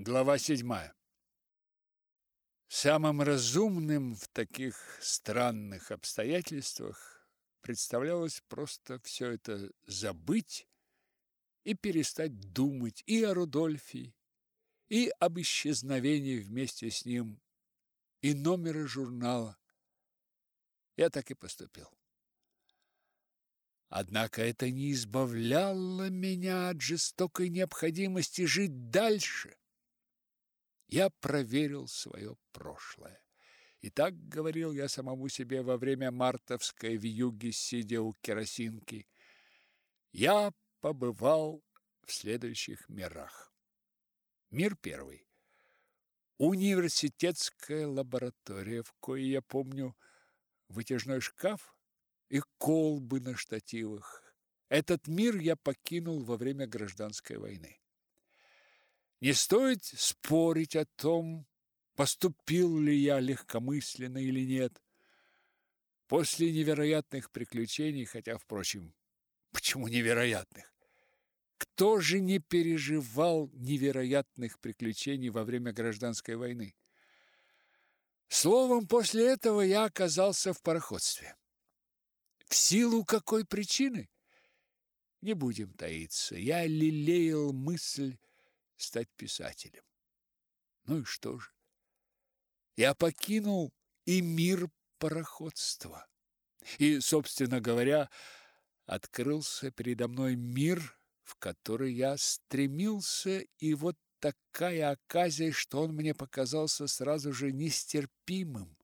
Глава седьмая. Самым разумным в таких странных обстоятельствах представлялось просто все это забыть и перестать думать и о Рудольфе, и об исчезновении вместе с ним, и номера журнала. Я так и поступил. Однако это не избавляло меня от жестокой необходимости жить дальше я проверил свое прошлое. И так говорил я самому себе во время мартовской вьюги, сидя у керосинки. Я побывал в следующих мирах. Мир первый. Университетская лаборатория, в коей я помню вытяжной шкаф и колбы на штативах. Этот мир я покинул во время гражданской войны. Не стоит спорить о том, поступил ли я легкомысленно или нет. После невероятных приключений, хотя, впрочем, почему невероятных? Кто же не переживал невероятных приключений во время гражданской войны? Словом, после этого я оказался в пароходстве. В силу какой причины? Не будем таиться. Я лелеял мысль стать писателем. Ну и что же? Я покинул и мир пароходства. И, собственно говоря, открылся передо мной мир, в который я стремился, и вот такая оказия, что он мне показался сразу же нестерпимым.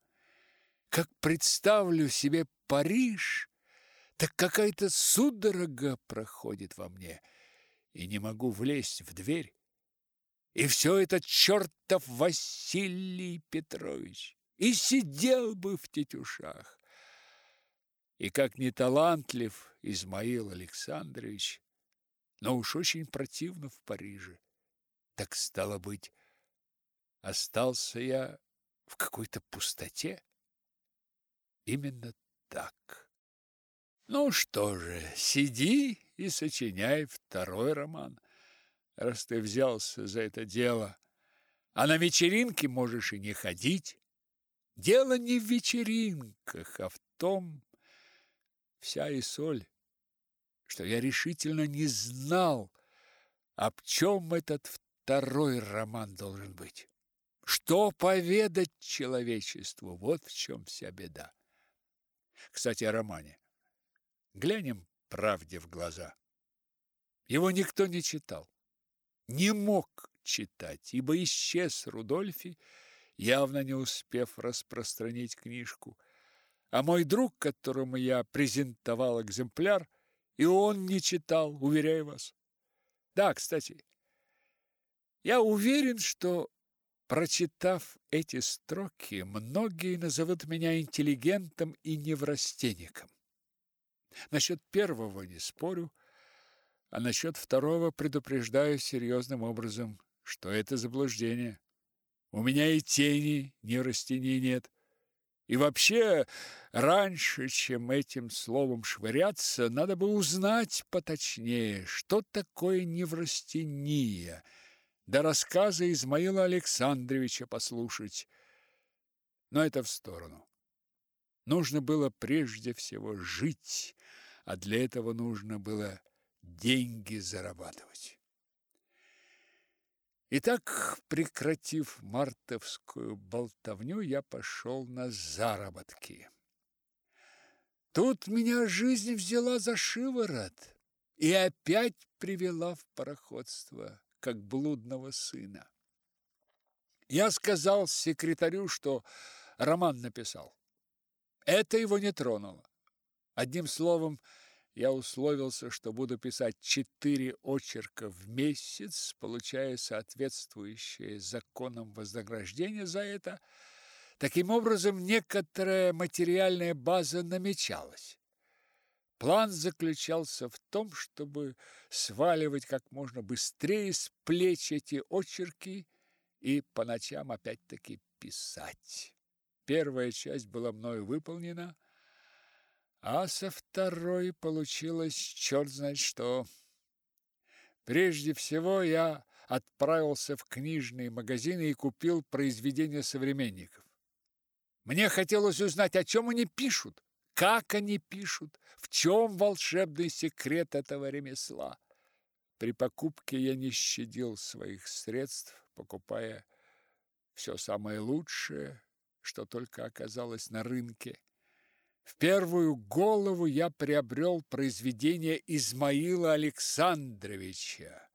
Как представлю себе Париж, так какая-то судорога проходит во мне, и не могу влезть в дверь. И все это чертов Василий Петрович. И сидел бы в тетюшах. И как не талантлив Измаил Александрович, но уж очень противно в Париже. Так стало быть, остался я в какой-то пустоте. Именно так. Ну что же, сиди и сочиняй второй роман раз ты взялся за это дело. А на вечеринки можешь и не ходить. Дело не в вечеринках, а в том вся и соль, что я решительно не знал, об чем этот второй роман должен быть. Что поведать человечеству? Вот в чем вся беда. Кстати, о романе. Глянем правде в глаза. Его никто не читал не мог читать, ибо исчез Рудольфи, явно не успев распространить книжку. А мой друг, которому я презентовал экземпляр, и он не читал, уверяю вас. Да, кстати, я уверен, что, прочитав эти строки, многие назовут меня интеллигентом и неврастенником. Насчет первого не спорю, а насчет второго предупреждаю серьезным образом, что это заблуждение. У меня и тени неврастении нет. И вообще, раньше, чем этим словом швыряться, надо бы узнать поточнее, что такое неврастения, да рассказы Измаила Александровича послушать. Но это в сторону. Нужно было прежде всего жить, а для этого нужно было деньги зарабатывать. Итак, прекратив мартовскую болтовню, я пошел на заработки. Тут меня жизнь взяла за шиворот и опять привела в пароходство, как блудного сына. Я сказал секретарю, что роман написал. Это его не тронуло. Одним словом, я условился, что буду писать четыре очерка в месяц, получая соответствующее законам вознаграждение за это. Таким образом, некоторая материальная база намечалась. План заключался в том, чтобы сваливать как можно быстрее с плеч эти очерки и по ночам опять-таки писать. Первая часть была мною выполнена, а со второй получилось черт знает что. Прежде всего я отправился в книжные магазины и купил произведения современников. Мне хотелось узнать, о чем они пишут, как они пишут, в чем волшебный секрет этого ремесла. При покупке я не щадил своих средств, покупая все самое лучшее, что только оказалось на рынке. В первую голову я приобрел произведение Измаила Александровича,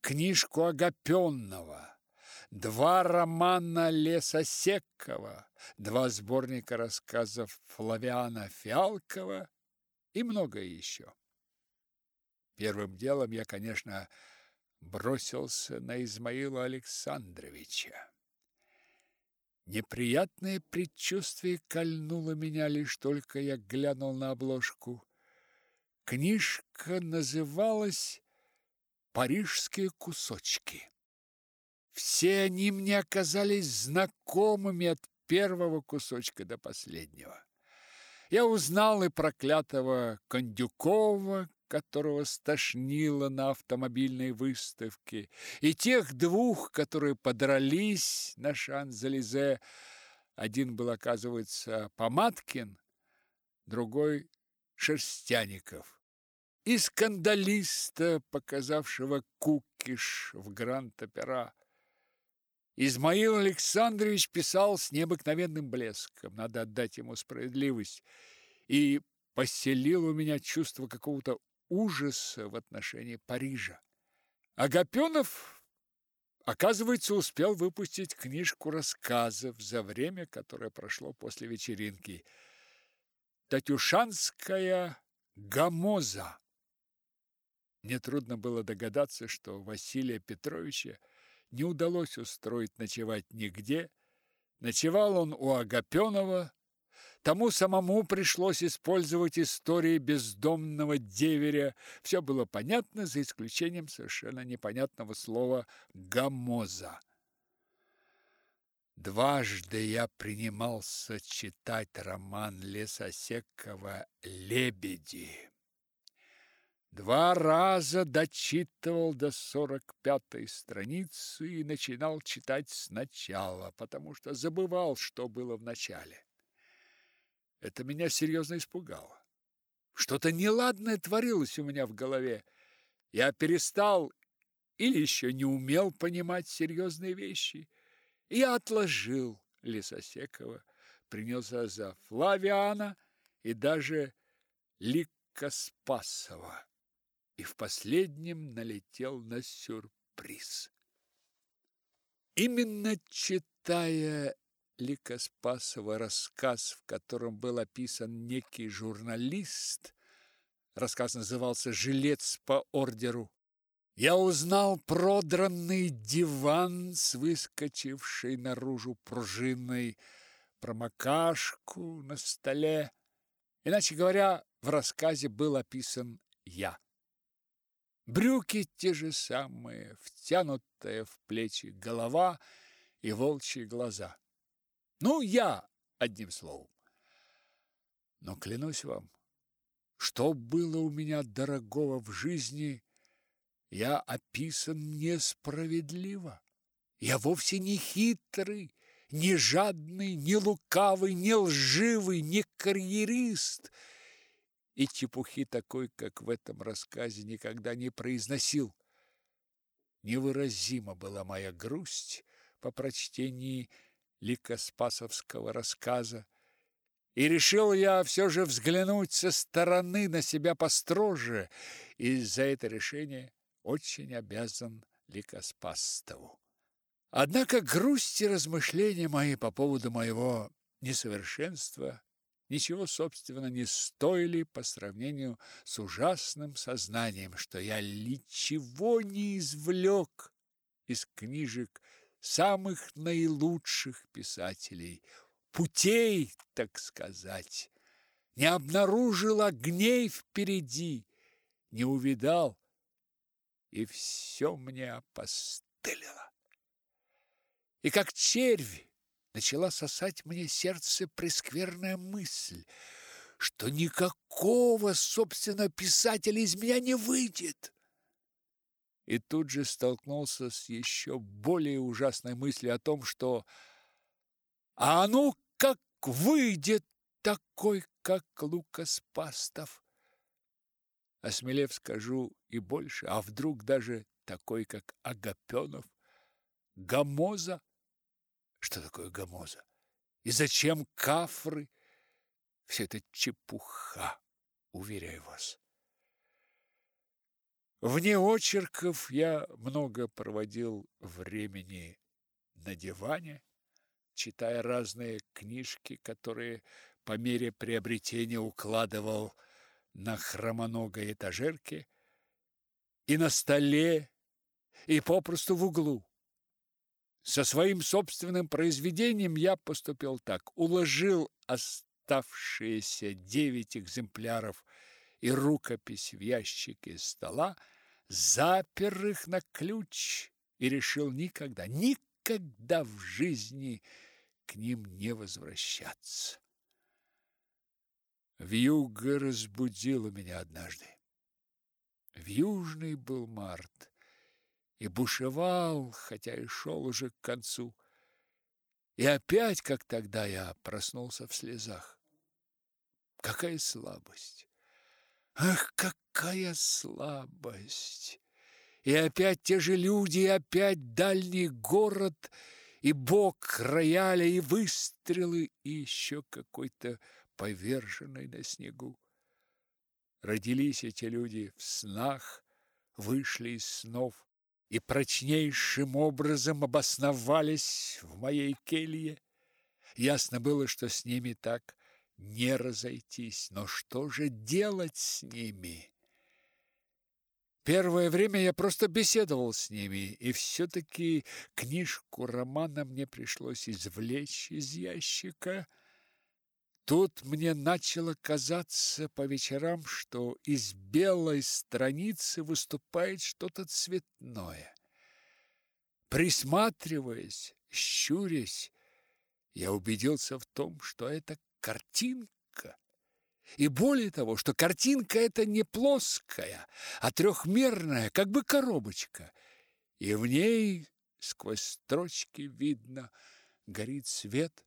книжку Агапенного, два романа Лесосекова, два сборника рассказов Флавиана Фиалкова и многое еще. Первым делом я, конечно, бросился на Измаила Александровича. Неприятное предчувствие кольнуло меня, лишь только я глянул на обложку. Книжка называлась «Парижские кусочки». Все они мне оказались знакомыми от первого кусочка до последнего. Я узнал и проклятого Кондюкова, которого стошнило на автомобильной выставке, и тех двух, которые подрались на Шан-Зализе. Один был, оказывается, Помадкин, другой Шерстяников. И скандалиста, показавшего кукиш в Гранд-Опера. Измаил Александрович писал с необыкновенным блеском, надо отдать ему справедливость, и поселил у меня чувство какого-то ужаса в отношении Парижа. Агапенов, оказывается, успел выпустить книжку рассказов за время, которое прошло после вечеринки. Татюшанская гамоза. Нетрудно было догадаться, что Василия Петровича не удалось устроить ночевать нигде. Ночевал он у Агапенова, Тому самому пришлось использовать истории бездомного деверя. Все было понятно, за исключением совершенно непонятного слова «гамоза». Дважды я принимался читать роман Лесосекова «Лебеди». Два раза дочитывал до сорок пятой страницы и начинал читать сначала, потому что забывал, что было в начале. Это меня серьезно испугало. Что-то неладное творилось у меня в голове. Я перестал или еще не умел понимать серьезные вещи. Я отложил Лисосекова, принялся за Флавиана и даже Ликоспасова. И в последнем налетел на сюрприз. Именно читая Лика Спасова рассказ, в котором был описан некий журналист. Рассказ назывался «Жилец по ордеру». Я узнал продранный диван с выскочившей наружу пружиной, промокашку на столе. Иначе говоря, в рассказе был описан я. Брюки те же самые, втянутая в плечи голова и волчьи глаза. Ну, я, одним словом. Но клянусь вам, что было у меня дорогого в жизни, я описан несправедливо. Я вовсе не хитрый, не жадный, не лукавый, не лживый, не карьерист. И чепухи такой, как в этом рассказе, никогда не произносил. Невыразима была моя грусть по прочтении ликоспасовского рассказа, и решил я все же взглянуть со стороны на себя построже, и за это решение очень обязан Ликоспастову. Однако грусть и размышления мои по поводу моего несовершенства ничего, собственно, не стоили по сравнению с ужасным сознанием, что я ничего не извлек из книжек самых наилучших писателей, путей, так сказать, не обнаружил огней впереди, не увидал, и все мне опостылило. И как червь начала сосать мне сердце прескверная мысль, что никакого, собственно, писателя из меня не выйдет. И тут же столкнулся с еще более ужасной мыслью о том, что «А ну, как выйдет такой, как Лукас Пастов!» Осмелев скажу и больше, а вдруг даже такой, как Агапенов, Гамоза? Что такое Гамоза? И зачем кафры? Все это чепуха, уверяю вас. Вне очерков я много проводил времени на диване, читая разные книжки, которые по мере приобретения укладывал на хромоногой этажерке и на столе, и попросту в углу. Со своим собственным произведением я поступил так. Уложил оставшиеся девять экземпляров и рукопись в ящике стола, запер их на ключ и решил никогда, никогда в жизни к ним не возвращаться. Вьюга разбудила меня однажды. В южный был март, и бушевал, хотя и шел уже к концу. И опять, как тогда, я проснулся в слезах. Какая слабость! Ах, какая слабость! И опять те же люди, и опять дальний город, и бок рояля, и выстрелы, и еще какой-то поверженный на снегу. Родились эти люди в снах, вышли из снов и прочнейшим образом обосновались в моей келье. Ясно было, что с ними так не разойтись, но что же делать с ними? Первое время я просто беседовал с ними, и все-таки книжку романа мне пришлось извлечь из ящика – Тут мне начало казаться по вечерам, что из белой страницы выступает что-то цветное. Присматриваясь, щурясь, я убедился в том, что это картинка. И более того, что картинка эта не плоская, а трехмерная, как бы коробочка, и в ней сквозь строчки видно горит свет,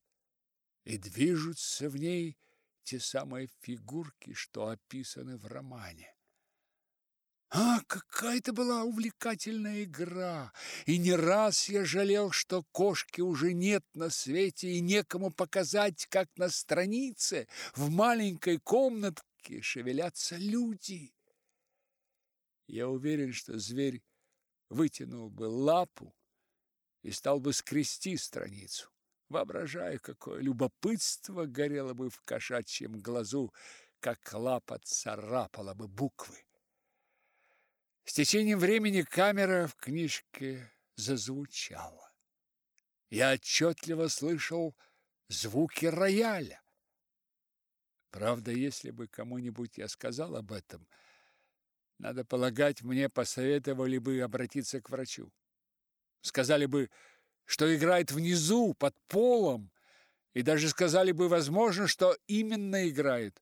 и движутся в ней те самые фигурки, что описаны в романе. А, какая это была увлекательная игра! И не раз я жалел, что кошки уже нет на свете, и некому показать, как на странице в маленькой комнатке шевелятся люди. Я уверен, что зверь вытянул бы лапу и стал бы скрести страницу. Воображаю, какое любопытство горело бы в кошачьем глазу, как лапа царапала бы буквы. С течением времени камера в книжке зазвучала. Я отчетливо слышал звуки рояля. Правда, если бы кому-нибудь я сказал об этом, надо полагать, мне посоветовали бы обратиться к врачу. Сказали бы, что играет внизу, под полом, и даже сказали бы, возможно, что именно играет.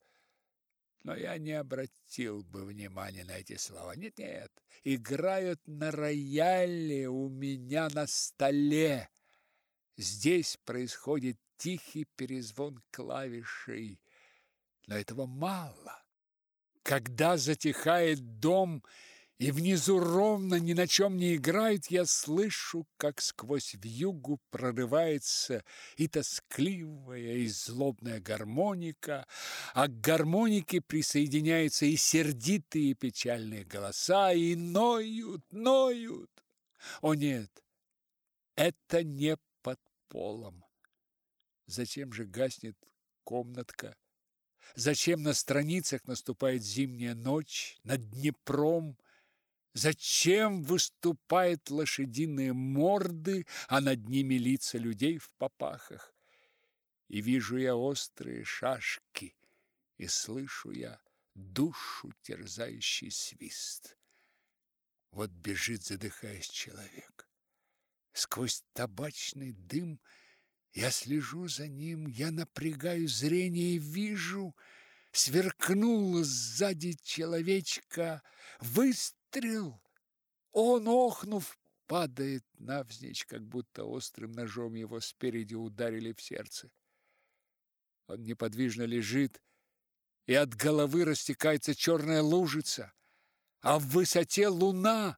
Но я не обратил бы внимания на эти слова. Нет-нет, играют на рояле у меня на столе. Здесь происходит тихий перезвон клавишей, но этого мало. Когда затихает дом, и внизу ровно ни на чем не играет, я слышу, как сквозь вьюгу прорывается и тоскливая, и злобная гармоника, а к гармонике присоединяются и сердитые печальные голоса, и ноют, ноют. О нет, это не под полом. Зачем же гаснет комнатка? Зачем на страницах наступает зимняя ночь над Днепром? Зачем выступают лошадиные морды, а над ними лица людей в попахах? И вижу я острые шашки, и слышу я душу терзающий свист. Вот бежит, задыхаясь, человек. Сквозь табачный дым я слежу за ним, я напрягаю зрение и вижу, сверкнула сзади человечка, выстрел Он, охнув, падает навзничь, как будто острым ножом его спереди ударили в сердце. Он неподвижно лежит, и от головы растекается черная лужица, а в высоте луна,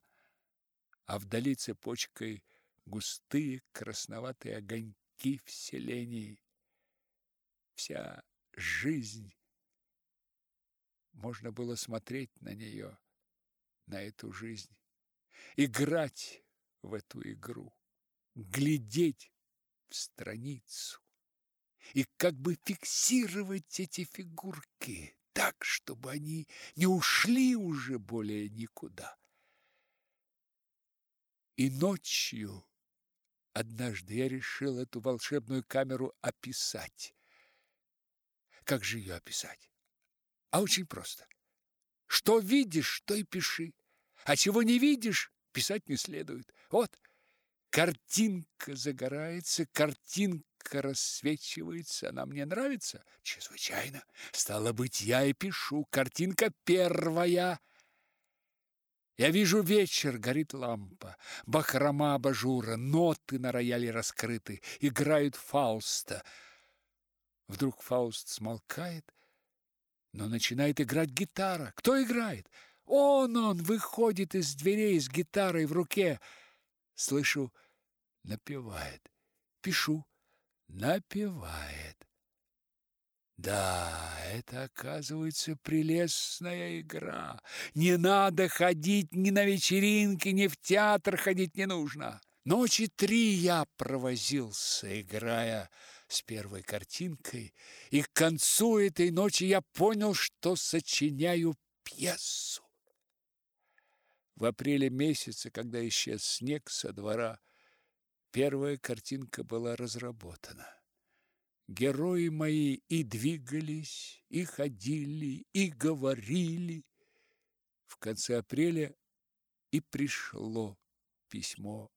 а вдали цепочкой густые красноватые огоньки в селении. Вся жизнь. Можно было смотреть на нее, на эту жизнь, играть в эту игру, глядеть в страницу и как бы фиксировать эти фигурки так, чтобы они не ушли уже более никуда. И ночью однажды я решил эту волшебную камеру описать. Как же ее описать? А очень просто. Что видишь, то и пиши. А чего не видишь, писать не следует. Вот, картинка загорается, картинка рассвечивается. Она мне нравится? Чрезвычайно. Стало быть, я и пишу. Картинка первая. Я вижу вечер, горит лампа, бахрома абажура, ноты на рояле раскрыты, играют Фауста. Вдруг Фауст смолкает, но начинает играть гитара. Кто играет? Он, он выходит из дверей с гитарой в руке. Слышу, напевает. Пишу, напевает. Да, это, оказывается, прелестная игра. Не надо ходить ни на вечеринки, ни в театр ходить не нужно. Ночи три я провозился, играя с первой картинкой, и к концу этой ночи я понял, что сочиняю пьесу. В апреле месяце, когда исчез снег со двора, первая картинка была разработана. Герои мои и двигались, и ходили, и говорили. В конце апреля и пришло письмо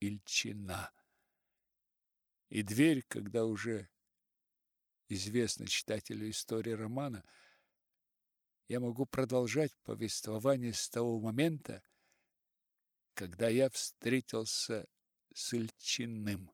Ильчина. И дверь, когда уже известна читателю история романа, я могу продолжать повествование с того момента, когда я встретился с Ильчиным.